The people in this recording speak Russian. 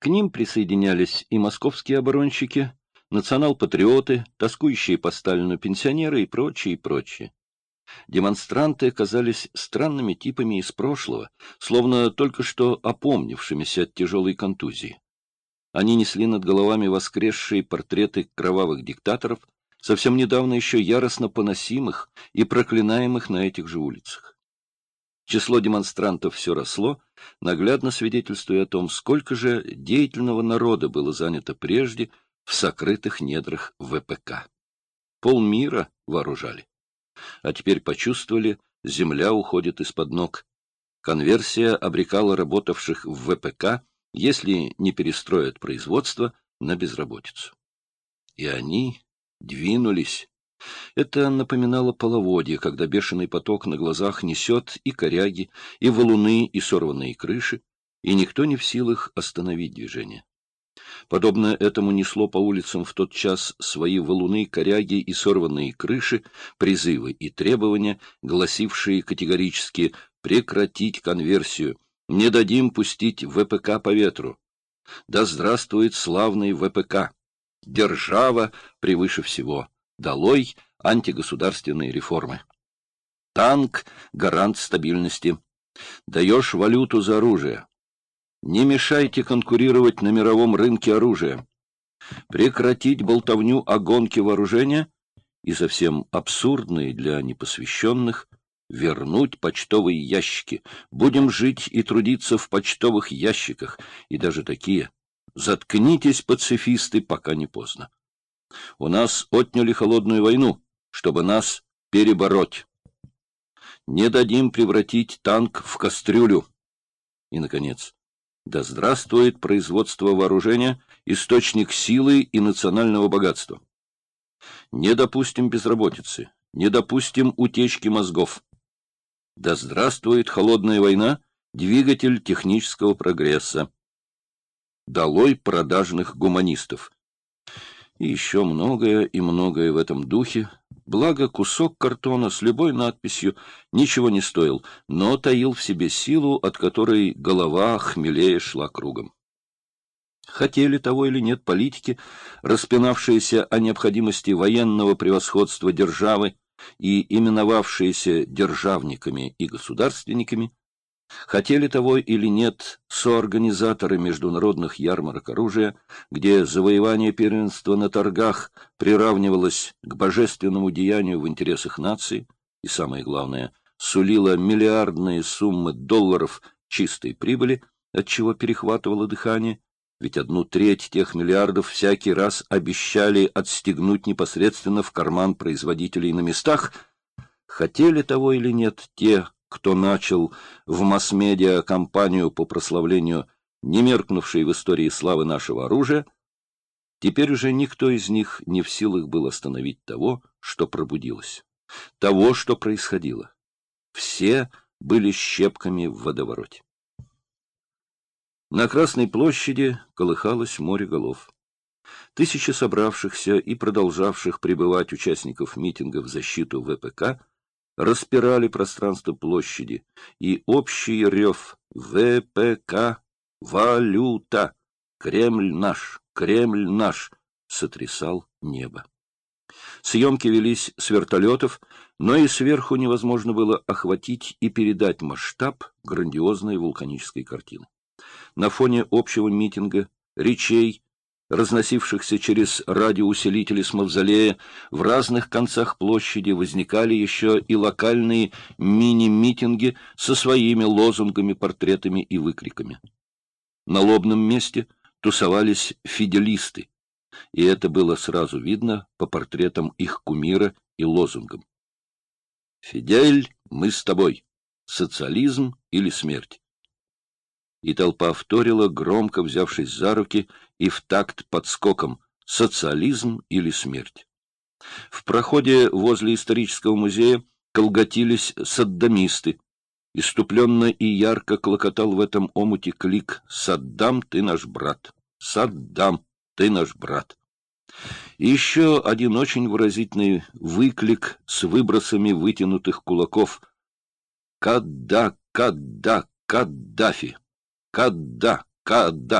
К ним присоединялись и московские оборонщики, национал-патриоты, тоскующие по Сталину пенсионеры и прочие, и прочие. Демонстранты оказались странными типами из прошлого, словно только что опомнившимися от тяжелой контузии. Они несли над головами воскресшие портреты кровавых диктаторов, совсем недавно еще яростно поносимых и проклинаемых на этих же улицах. Число демонстрантов все росло, наглядно свидетельствуя о том, сколько же деятельного народа было занято прежде в сокрытых недрах ВПК. Полмира вооружали. А теперь почувствовали, земля уходит из-под ног. Конверсия обрекала работавших в ВПК, если не перестроят производство, на безработицу. И они двинулись. Это напоминало половодье, когда бешеный поток на глазах несет и коряги, и валуны, и сорванные крыши, и никто не в силах остановить движение. Подобно этому несло по улицам в тот час свои валуны, коряги и сорванные крыши, призывы и требования, гласившие категорически прекратить конверсию, не дадим пустить ВПК по ветру. Да здравствует славный ВПК! Держава превыше всего. Долой антигосударственные реформы. Танк — гарант стабильности. Даешь валюту за оружие. Не мешайте конкурировать на мировом рынке оружия. Прекратить болтовню о гонке вооружения и совсем абсурдные для непосвященных вернуть почтовые ящики. Будем жить и трудиться в почтовых ящиках, и даже такие. Заткнитесь, пацифисты, пока не поздно. У нас отняли холодную войну, чтобы нас перебороть. Не дадим превратить танк в кастрюлю. И, наконец, да здравствует производство вооружения, источник силы и национального богатства. Не допустим безработицы, не допустим утечки мозгов. Да здравствует холодная война, двигатель технического прогресса. Долой продажных гуманистов. И еще многое и многое в этом духе, Благо, кусок картона с любой надписью ничего не стоил, но таил в себе силу, от которой голова хмелее шла кругом. Хотели того или нет политики, распинавшиеся о необходимости военного превосходства державы и именовавшиеся державниками и государственниками, Хотели того или нет соорганизаторы международных ярмарок оружия, где завоевание первенства на торгах приравнивалось к божественному деянию в интересах нации, и, самое главное, сулило миллиардные суммы долларов чистой прибыли, от чего перехватывало дыхание, ведь одну треть тех миллиардов всякий раз обещали отстегнуть непосредственно в карман производителей на местах, хотели того или нет те, кто начал в масс-медиа кампанию по прославлению немеркнувшей в истории славы нашего оружия, теперь уже никто из них не в силах был остановить того, что пробудилось, того, что происходило. Все были щепками в водовороте. На Красной площади колыхалось море голов. Тысячи собравшихся и продолжавших пребывать участников митинга в защиту ВПК распирали пространство площади, и общий рев «ВПК! Валюта! Кремль наш! Кремль наш!» сотрясал небо. Съемки велись с вертолетов, но и сверху невозможно было охватить и передать масштаб грандиозной вулканической картины. На фоне общего митинга, речей, разносившихся через радиоусилители с мавзолея, в разных концах площади возникали еще и локальные мини-митинги со своими лозунгами, портретами и выкриками. На лобном месте тусовались фиделисты, и это было сразу видно по портретам их кумира и лозунгам. «Фидель, мы с тобой. Социализм или смерть?» И толпа вторила, громко взявшись за руки и в такт подскоком «Социализм или смерть». В проходе возле исторического музея колготились саддамисты. Иступленно и ярко клокотал в этом омуте клик «Саддам, ты наш брат! Саддам, ты наш брат!» И еще один очень выразительный выклик с выбросами вытянутых кулаков. «Кадда, кадда, каддафи! Кадда, кадда!»